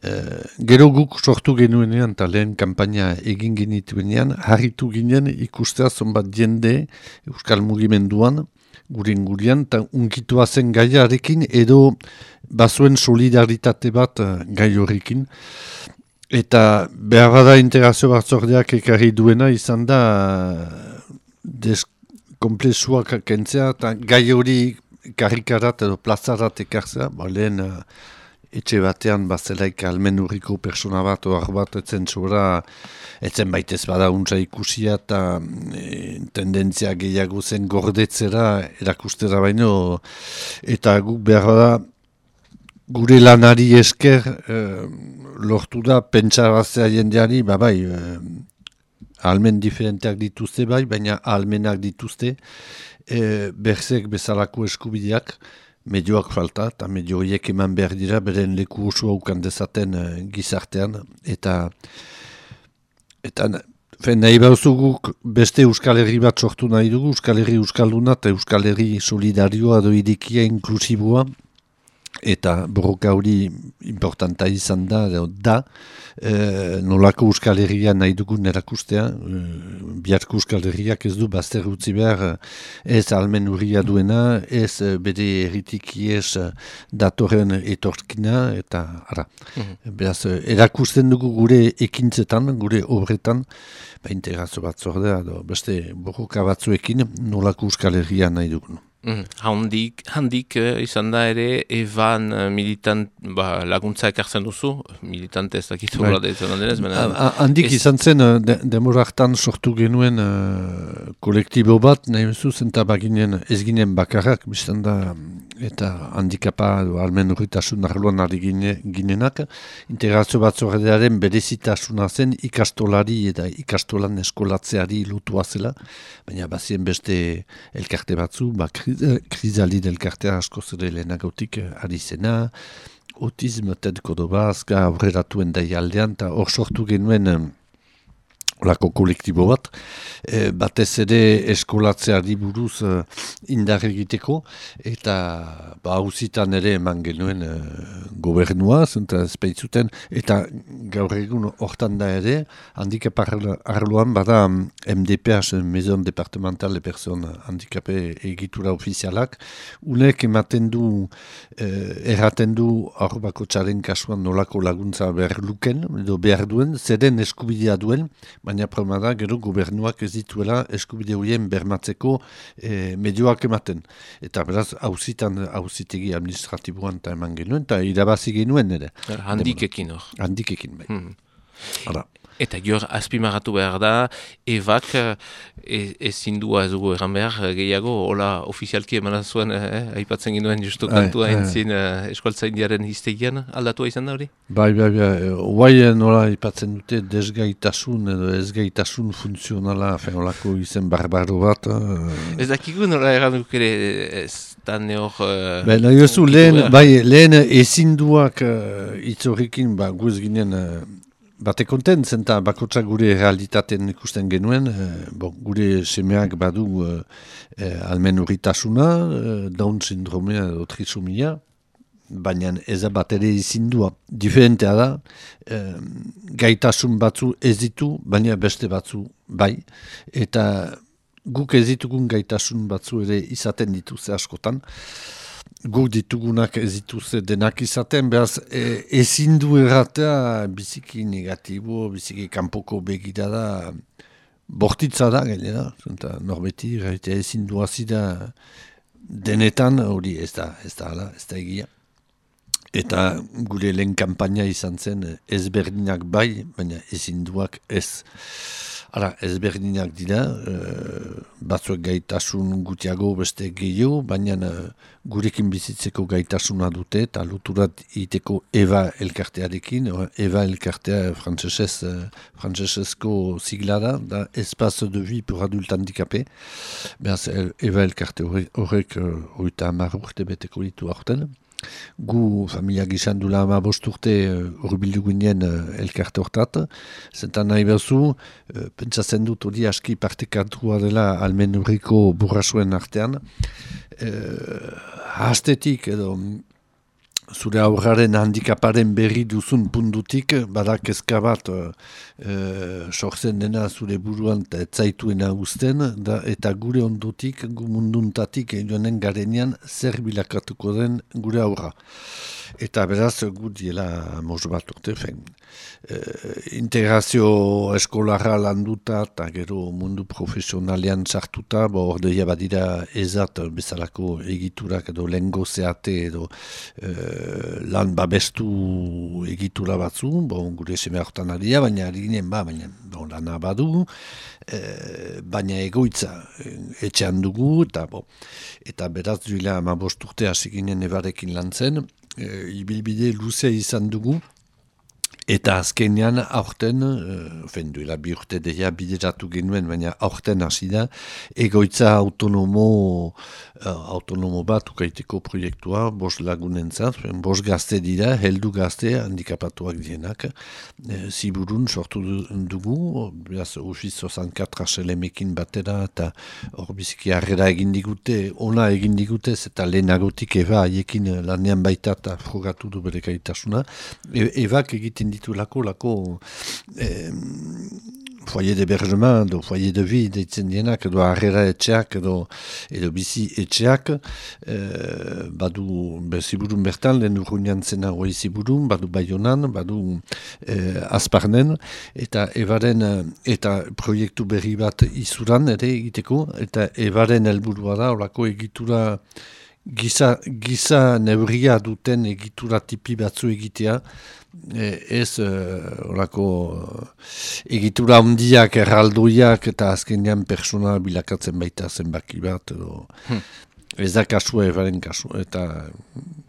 Eh, gero guk sortu genuenean eta lehen kampaina egin genituenean, harritu ginen ikustea zonbat jende Euskal Mugimenduan, gurin gurian, eta unkitua zen gaiarekin edo bazuen solidaritate bat uh, gai horrekin. Eta behar da integrazio batzordeak ekarri duena izan da deskomplexuak kentzea eta gai hori karikarat edo plazarat ekartzea, ba, lehen uh, etxe batean bazelaik almen urriko persona bat oar bat etzen zura etzen baitez bada untsa ikusia eta e, tendentzia gehiago zen gordetzera erakustera baino eta guk behar da gure lanari esker e, lortu da pentsaraztea jendeari babai e, almen diferenteak dituzte bai baina almenak dituzte e, berzek bezalako eskubideak medioak falta, eta medio horiek eman behar dira, beren leku oso haukan dezaten uh, gizartean, eta eta fen, nahi guk beste Euskal Herri bat sortu nahi dugu, Euskal Herri Euskalduna eta Euskal Herri solidarioa doidikia inklusiboa, eta borroka hori importanta izan da, da, e, nolako Euskal Herria nahi dugun erakustea, e, biharko Euskal Herriak ez du bazter utzi behar ez almen urria duena, ez bede erritik ez datorren etorkina, eta ara. Mm Beraz, erakusten dugu gure ekintzetan, gure obretan, ba integrazio bat zordea, beste borroka batzuekin nolako Euskal Herria nahi dugun. Mm, handik, handik uh, izan da ere, evan uh, militant, ba, laguntza ekartzen duzu, militante ez dakit bai. da izan denez. Handik izan zen, uh, de, demoraktan sortu genuen uh, kolektibo bat, nahi bezu zen baginen, ez ginen bakarrak, biztan da, eta handikapa, almen urritasun arloan ari gine, ginenak, integrazio bat zorredearen berezitasuna zen ikastolari eta ikastolan eskolatzeari lutua zela, baina bazien beste elkarte batzu, ba, krizali delkartea asko zere lehenagautik eh, ari zena, autism, Ted Kodobazka, aurreratuen daialdean, eta hor sortu genuen eh, olako kolektibo bat, e, batez ere eskolatzeari buruz e, indar egiteko, eta ba, hauzitan ere eman genuen e, gobernua, zenta ezpeitzuten, eta gaur egun hortan da ere, handikap arloan bada MDPH, Maison Departemental de Person Handikape egitura ofizialak, unek ematen du, e, erraten du hor bako txaren kasuan nolako laguntza behar luken, edo behar duen, zeren eskubidea duen, baina problema da, gero gobernuak ez dituela eskubide horien bermatzeko e, medioak ematen. Eta beraz, hauzitan, hauzitegi administratiboan eta eman genuen, eta irabazi genuen ere. Handikekin hor. Handikekin, bai. Hmm. Eta gior azpimagatu behar da, ebak e, ezin du ez dugu egan behar gehiago, hola ofizialki eman zuen, eh, aipatzen ginoen justu kantua entzin eh, eskualtza indiaren iztegian, aldatua izan da hori? Bai, bai, bai, guai nola aipatzen dute desgaitasun edo ezgaitasun funtzionala, fenolako izen barbaro bat. Ez dakigu nola egan duk ere ez da neor... Uh, bai, nahi lehen, bai, lehen ezin duak uh, itzorrikin, ba, guz ginen... Uh, Bate konten, zenta bakotsak gure realitaten ikusten genuen, eh, bon, gure semeak badu eh, almen urritasuna, eh, Down sindromea edo trisomia, baina ez bat ere izindua. Diferentea da, eh, gaitasun batzu ez ditu, baina beste batzu bai, eta guk ez ditugun gaitasun batzu ere izaten ditu ze askotan guk ditugunak ez dituzte denak izaten, behaz e, ezin du erratea biziki negatibo, biziki kanpoko begira da, bortitza da, gainera, zenta norbeti, erratea ezin du azida denetan, hori ez da, ez da, ala, ez da egia. Eta gure lehen kampaina izan zen ezberdinak bai, baina ezin duak ez. Hala, ezberdinak dira, e, batzuek gaitasun gutiago beste gehiago, baina e, gurekin bizitzeko gaitasuna dute, eta luturat iteko EVA elkartearekin, EVA elkartea frantzesez, e, frantzesezko sigla da, da Espace de Vie pour Adult Handicapé, behaz EVA elkarte horrek hori eta urte beteko ditu aurten, gu familia gizan dula ama bosturte urbildu ginen uh, elkarte hortat. Zentan nahi behuzu, uh, pentsatzen dut hori aski partekantua dela almen burrasuen artean. Uh, hastetik edo zure aurraren handikaparen berri duzun pundutik, badak ezka bat e, sortzen dena zure buruan etzaituena usten, da, eta gure ondutik, gu munduntatik joanen garenean zer bilakatuko den gure aurra. Eta beraz, gu diela mos bat urte, fen. E, integrazio eskolarra landuta eta gero mundu profesionalean sartuta, bo ordeia badira ezat bezalako egiturak edo lengo zeate edo e, lan babestu egitura batzu, bon, gure seme hortan aria, baina harinen ba, baina bon, lana badu, e, baina egoitza etxean dugu, eta, bo, eta beraz duela ama bosturte hasi ginen ebarekin lan zen, e, ibilbide luze izan dugu, Eta azkenean aurten, uh, fen duela bi urte deia bideratu genuen, baina aurten hasi da, egoitza autonomo, uh, autonomo bat ukaiteko proiektua, bos lagunen zat, bos gazte dira, heldu gazte handikapatuak dienak, e, ziburun sortu dugu, beraz ufiz 64 aselemekin batera, eta hor biziki harrera egin digute, ona egin digute, eta lehenagotik eba haiekin lanean baita eta frogatu du bere gaitasuna, e, ebak egiten ditu lako, lako foyer de bergement, edo foyer de vie, deitzen dienak, edo harrera etxeak, edo, edo bizi etxeak, e, badu beziburun bertan, lehen urruñan zena hoi ziburun, badu baionan, badu e, azparnen, eta ebaren, eta proiektu berri bat izuran ere egiteko, eta ebaren helburua da, olako egitura, Giza, giza nebria duten egitura tipi batzu egitea, ez horako e, egitura handiak erraldoiak eta azkenean persona bilakatzen baita zenbaki bat. Edo, hmm. Ez da kasua ebaren kasu, eta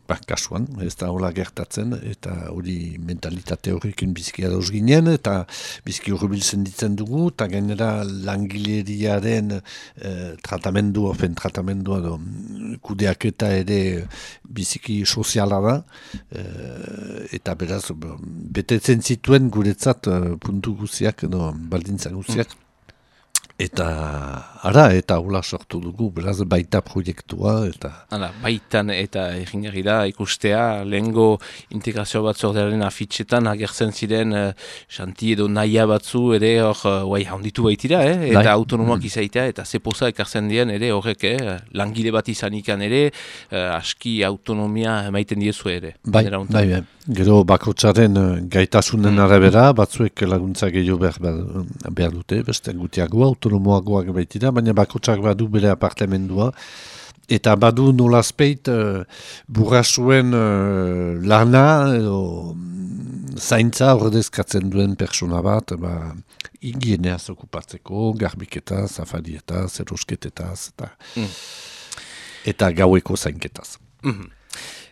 ba, kasuan, ez da hola gertatzen, eta hori mentalitate horrekin bizkia dauz ginen, eta bizki horri biltzen ditzen dugu, eta gainera langileriaren eh, tratamendu, ofen tratamendua do, kudeak eta ere biziki soziala da, eh, eta beraz, betetzen zituen guretzat eh, puntu guziak, no, baldintza guziak, Eta, ara, eta hula sortu dugu, beraz, baita proiektua, eta... Hala, baitan eta egin da ikustea, lehengo integrazio bat zordearen afitxetan, agertzen ziren, uh, edo naia batzu, ere, hor, uh, guai, handitu baitira, eh? eta bai. autonomoak mm. izaitea, eta zepoza ekartzen dien, ere, horrek, eh? langile bat izan ikan ere, uh, aski autonomia emaiten diezu ere. Bai, bai, bai, gero bakotxaren gaitasunen mm. arabera, batzuek laguntza gehiago behar, behar dute, beste gutiago, autonomoagoak baitira, baina bakotsak badu bere apartemendua. Eta badu nolazpeit uh, burrasuen uh, lana edo mm, zaintza ordezkatzen duen persona bat, ba, ingieneaz okupatzeko, garbiketaz, afadietaz, erosketaz, eta, mm. eta gaueko zainketaz. Mm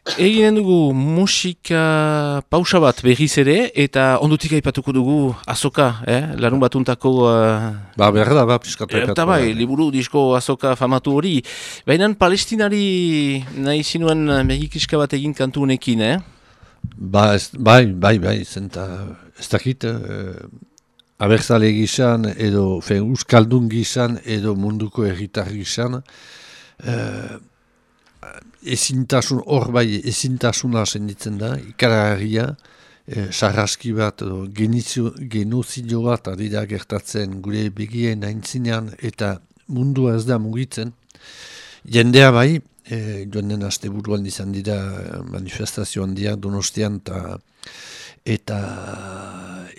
Eginen dugu musika pausa bat berriz ere, eta ondutik aipatuko dugu azoka, eh? larun batuntako... Uh... Ba, behar da, ba, piskatu Eta bai, liburu disko azoka famatu hori. Baina palestinari nahi zinuen megikiska bat egin kantu honekin, eh? Ba, ez, bai, bai, bai, zenta, ez dakit, eh, abertzale gizan, edo, fe, uskaldun gizan, edo munduko erritar gizan, eh, ezintasun, hor bai ezintasuna senditzen da, ikaragarria, e, sarraski bat, genozidio bat adida gertatzen gure begien aintzinean eta mundua ez da mugitzen. Jendea bai, e, joan den aste buruan izan dira manifestazio handiak donostian eta eta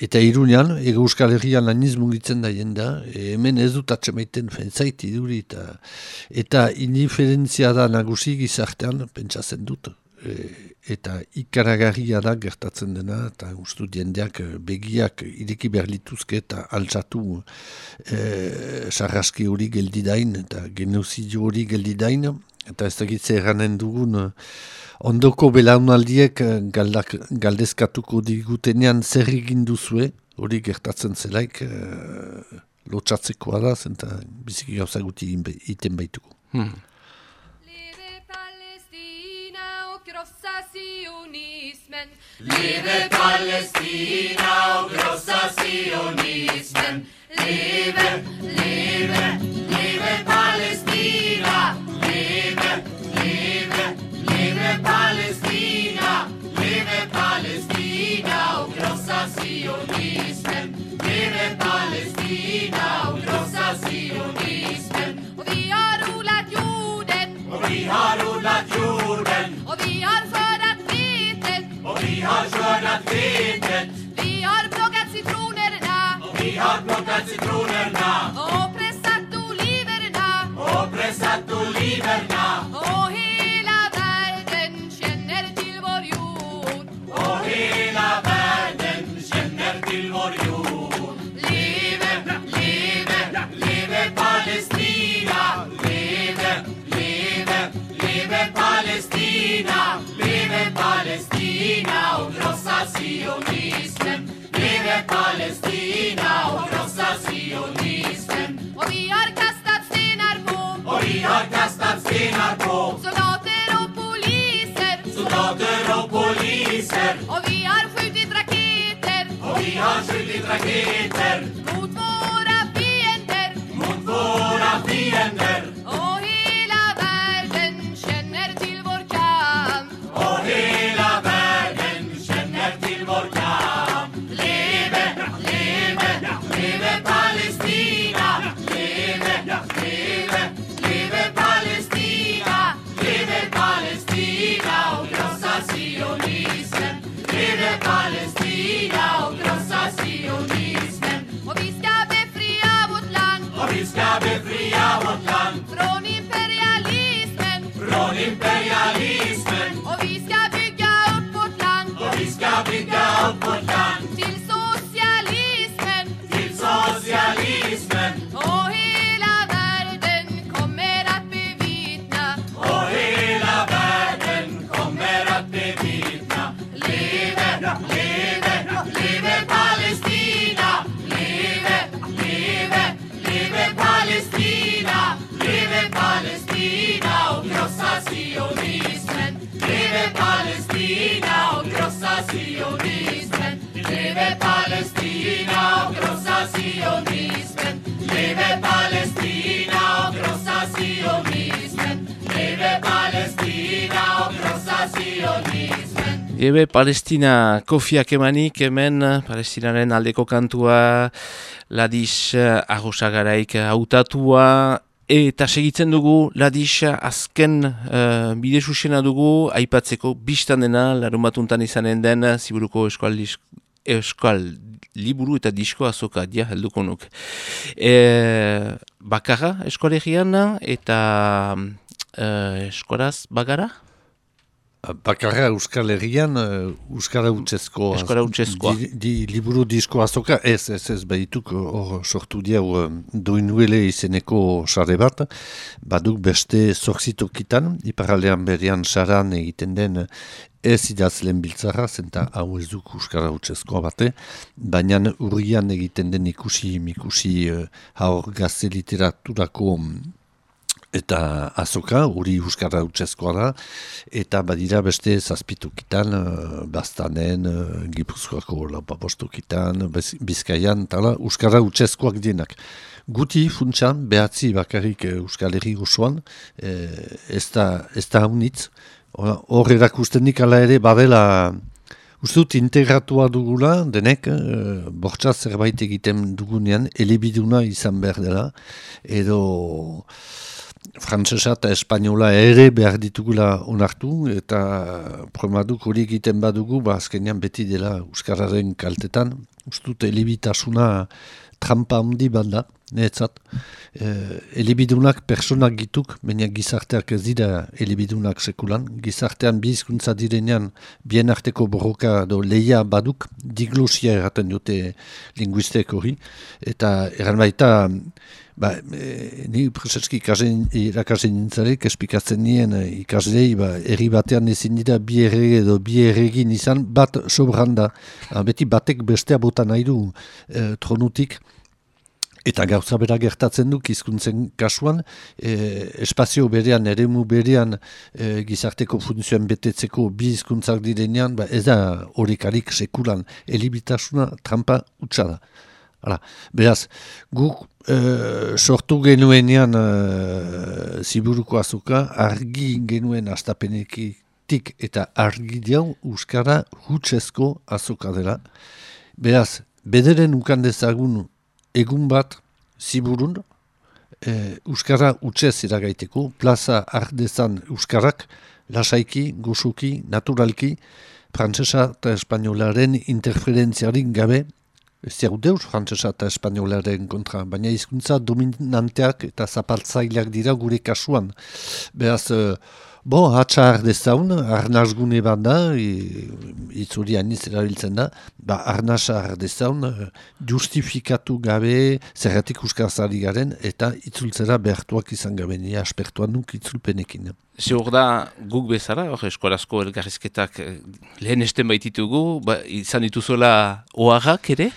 eta irunean, ego euskal herrian laniz mugitzen da jenda, e, hemen ez dut atxemaiten fentzaiti duri, eta, eta indiferentzia da nagusi gizartean, pentsatzen dut, e, eta ikaragarria da gertatzen dena, eta ustu jendeak begiak ireki behar lituzke eta altzatu e, sarraski hori geldidain, eta genozidio hori geldidain, eta ez da gitze erranen dugun, ondoko belaunaldiek eh, galdak, galdezkatuko digutenean zer egin duzue, hori gertatzen zelaik uh, lotxatzekoa da, zenta biziki gauza guti iten baituko. Hmm. Sionismen. Leve Palestina, grossa sionismen. Leve, leve, leve Palestina. Leve, leve, Leve Palestina, leve Palestina, o grossa sionismen. Leve Palestina, o grossa sionismen. Och vi har odlat jorden. Och vi har odlat jorden. Och vi har skördat vetet. Vi har plockat citronerna. Och vi har plockat citronerna. Och pressat oliverna. Och pressat oliverna. Sionismen. Leve Palestina och krossa sionismen. Och vi har kastat stenar på. Och vi har kastat stenar på. Soldater och poliser. Soldater och poliser. Och vi har skjutit raketer. Och vi har skjutit raketer. Mot våra fiender. Mot våra fiender. Ebe Palestina kofiak emanik hemen Palestinaren aldeko kantua Ladis Arrosagaraik hautatua Eta segitzen dugu, ladix, azken uh, bide susena dugu, aipatzeko biztan dena, larun batuntan izanen den, ziburuko eskual, eskual liburu eta disko azoka, dia, helduko nuk. E, bakarra eskualegian eta uh, eskualaz bagara? Bakarra Euskal Herrian, uh, Euskara Utsezko. Euskara Utsezkoa. Di, di, liburu disko azoka, ez, ez, ez, behituk, hor sortu diau uh, doinuele izeneko sare bat, baduk beste zorzitokitan, iparaldean berian saran egiten den ez idazlen biltzara, zenta hau ez duk Euskara Utsezkoa bate, baina urrian egiten den ikusi, mikusi, uh, haur gazte literaturako eta azoka, hori Euskara utzezkoa da, eta badira beste zazpitukitan, uh, bastanen, uh, gipuzkoako laupapostukitan, bizkaian, tala, Euskara utzezkoak dienak. Guti funtsan, behatzi bakarrik uh, Euskal Herri gozoan, eh, ez da, ez da haunitz, hor erakusten ala ere, badela, Uste dut integratua dugula, denek, e, bortza zerbait egiten dugunean, elebiduna izan behar dela, edo frantzesa eta espainola ere behar ditugula onartu, eta promaduk hori egiten badugu, ba azkenean beti dela Euskararen kaltetan, ustut elibitasuna trampa handi banda, netzat, e, elibidunak personak gituk, baina gizarteak ez dira elibidunak sekulan, gizartean bizkuntza direnean bien arteko borroka do leia baduk, diglosia erraten dute linguistek hori, eta eran baita, Ba, e, ni preseski irakasen nintzarek espikatzen nien e, ikaslei ba, erri batean ezin dira bi errege edo bi erregin izan bat sobranda. Ha, beti batek bestea bota nahi du e, tronutik. Eta gauza bera gertatzen du hizkuntzen kasuan, e, espazio berean, eremu berean e, gizarteko funtzioen betetzeko bi hizkuntzak direnean, ba, ez da horikarik sekulan, elibitasuna trampa utxada. Hala, beraz, guk e, sortu genuenean e, ziburuko azuka, argi genuen astapenekitik eta argi diau Euskara hutsezko azuka dela. Beraz, bederen ukan dezagun egun bat ziburun, e, Euskara hutsez iragaiteko, plaza ardezan Euskarak, lasaiki, gozuki, naturalki, frantzesa eta espainolaren interferentziarik gabe, Ez diago deus frantzesa eta espainolaren kontra, baina hizkuntza dominanteak eta zapaltzaileak dira gure kasuan. Beraz, uh, bo, hatsa ardezaun, arnazgune bat da, itzuri aniz erabiltzen da, ba, arnasa ardezaun, uh, justifikatu gabe, zerratik uskarzari garen, eta itzultzera behartuak izan gabe, ni aspertuan nuk itzulpenekin. Ziur da, guk bezala, hor eskolazko elgarrizketak eh, lehen esten baititugu, ba, izan dituzola oharrak ere?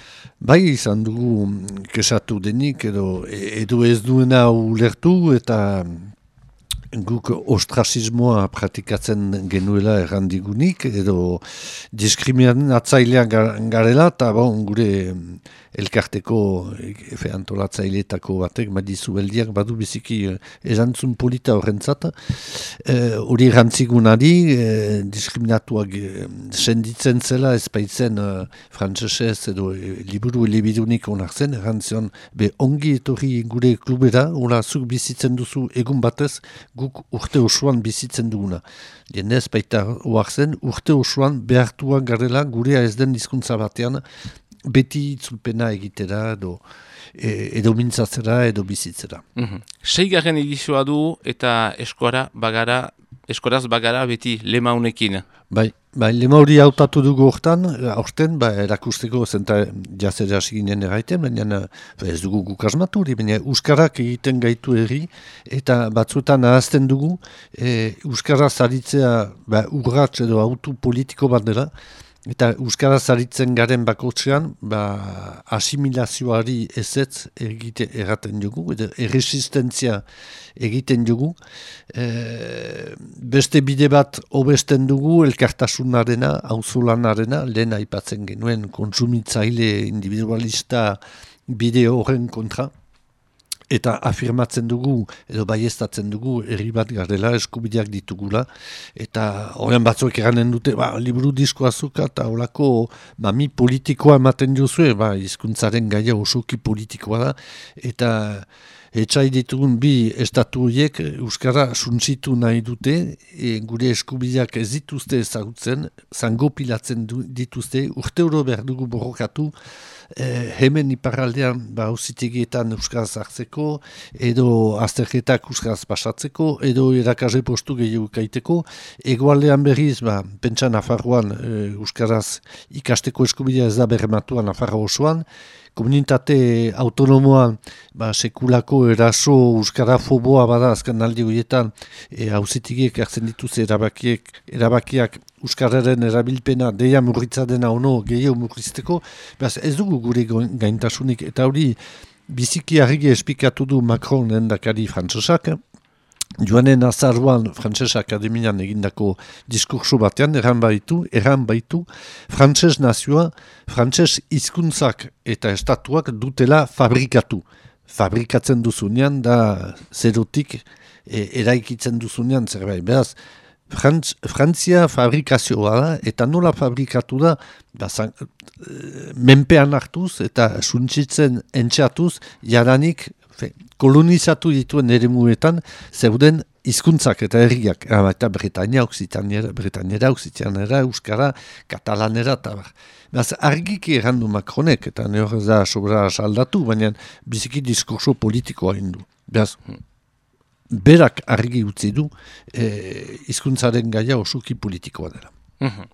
Bai, izan dugu mm, kesatu denik, edo, edo ez duena ulertu, eta guk ostrasismoa pratikatzen genuela errandigunik, edo diskriminatzen atzailean garela, eta bon, gure elkarteko efe antolatzaileetako batek, madizu beldiak, badu biziki eh, erantzun polita horrentzat, eh, hori e, rantzigunari, e, diskriminatuak e, senditzen zela, ez baitzen e, frantzesez edo e, liburu elibidunik onartzen, erantzion, be ongi etorri gure klubera, hola zuk bizitzen duzu egun batez, guk urte osoan bizitzen duguna. Dienez baita oartzen, urte osoan behartuak garela gurea ez den hizkuntza batean, beti itzulpena egitera edo, e, edo mintzatzera edo bizitzera. Mm -hmm. Seigarren edizioa du eta eskora bagara, eskoraz bagara beti lema unekin. Bai, bai lema hautatu dugu hortan, aurten, ba, erakusteko zenta jazera ginen erraiten, baina ez dugu gukasmatu hori, baina Euskarak egiten gaitu erri, eta batzuetan ahazten dugu, e, Euskara zaritzea ba, urratz edo autu politiko bat dela, eta Euskara zaritzen garen bakotxean, ba, asimilazioari ezetz egite erraten dugu, eta erresistentzia egiten dugu. E, beste bide bat obesten dugu, elkartasunarena, hauzulanarena, lehen aipatzen genuen konsumitzaile individualista bideo horren kontra eta afirmatzen dugu, edo baiestatzen dugu, herri bat garela, eskubideak ditugula, eta horren batzuek eranen dute, ba, liburu disko azuka, eta horako mami politikoa ematen duzu, ba, izkuntzaren gaia osoki politikoa da, eta etxai ditugun bi estatu horiek Euskara suntzitu nahi dute, e, gure eskubideak ez dituzte ezagutzen, zango pilatzen dituzte, urte oro behar dugu borrokatu, eh, hemen iparraldean ba, usitegietan Euskaraz hartzeko, edo azterketak Euskaraz pasatzeko, edo erakase postu gehiago kaiteko, egoaldean berriz, ba, pentsa Nafarroan eh, Euskaraz ikasteko eskubidea ez da berrematua Nafarro osoan, komunitate autonomoan ba, sekulako eraso euskara foboa bada azkan aldi horietan e, hartzen dituz erabakiek, erabakiak euskararen erabilpena deia murritza dena ono gehiago murrizteko, behaz ez dugu gure gaintasunik eta hori biziki harrige espikatu du Macron endakari frantzosak, Joanen azaruan Frantses Akademian egindako diskurso batean, erran baitu, erran baitu, Frantses nazioa, Frantses hizkuntzak eta estatuak dutela fabrikatu. Fabrikatzen duzunean, da zerotik e, eraikitzen duzunean zerbait. Beraz, Frantz, Frantzia fabrikazioa da, eta nola fabrikatu da, ba, zan, e, menpean hartuz eta suntzitzen entxeatuz, jaranik fe, kolonizatu dituen ere muetan, zeuden hizkuntzak eta herriak, eta Britania, Oksitaniera, Britaniera, Oksitaniera, Euskara, Katalanera, eta bar. Beraz, argiki errandu Macronek, eta ne da sobra saldatu, baina biziki diskurso politikoa hindu. Beraz, berak argi utzi du, eh, hizkuntzaren gaia osuki politikoa dela. Mhm.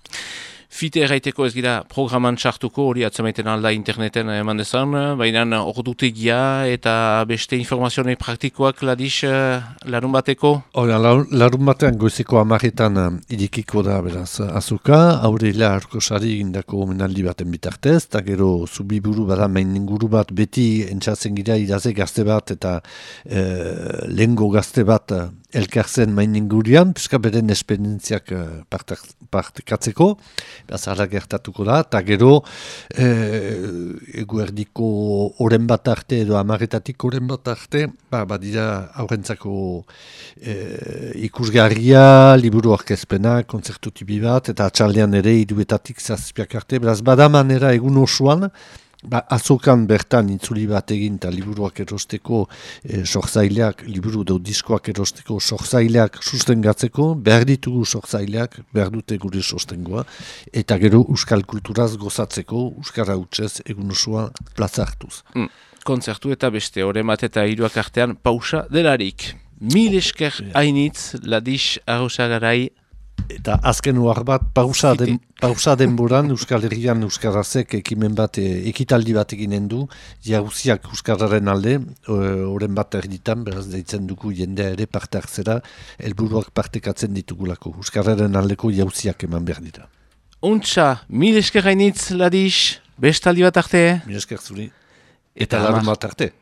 Fite erraiteko ez gira programan txartuko hori atzamaiten alda interneten eman dezan, baina ordutegia eta beste informazionei praktikoak ladix uh, larun bateko? Hora, larun batean goizeko amarretan uh, idikiko da beraz azuka, aurrela arkosari indako omenaldi baten bitartez, eta gero zubiburu bada main inguru bat beti entzatzen gira iraze gazte bat eta uh, lengo gazte bat elkartzen main ingurian, pizka beren esperientziak uh, partekatzeko, behaz ara gertatuko da, eta gero eguerdiko oren bat arte edo amaretatik oren bat arte, ba, badira aurrentzako e, ikusgarria, liburu orkezpena, konzertu tibi bat, eta atxaldean ere iduetatik zazpiak arte, beraz badamanera egun osoan, Ba, azokan bertan intzuli bat egin eta liburuak erosteko e, sorzaileak, liburu dut diskoak erosteko sorzaileak sustengatzeko, behar ditugu sorzaileak, behar dute gure sostengoa, eta gero Euskal Kulturaz gozatzeko, Euskara utxez egun osoa plazartuz. Mm. Konzertu eta beste, horremat eta hiruak artean pausa delarik. Mil esker hainitz, ladix arrosagarai, Eta azken uar bat, pausa, den, pausa denboran Euskal Herrian Euskarazek ekimen bat, e, ekitaldi bat eginen du, jauziak Euskararen alde, oren bat erditan, beraz deitzen dugu jendea ere parte hartzera, helburuak partekatzen ditugulako, Euskararen aldeko jauziak eman behar dira. Untxa, mil esker gainitz, ladix, bestaldi bat arte? Mil esker zuri. Eta, eta larun bat arte.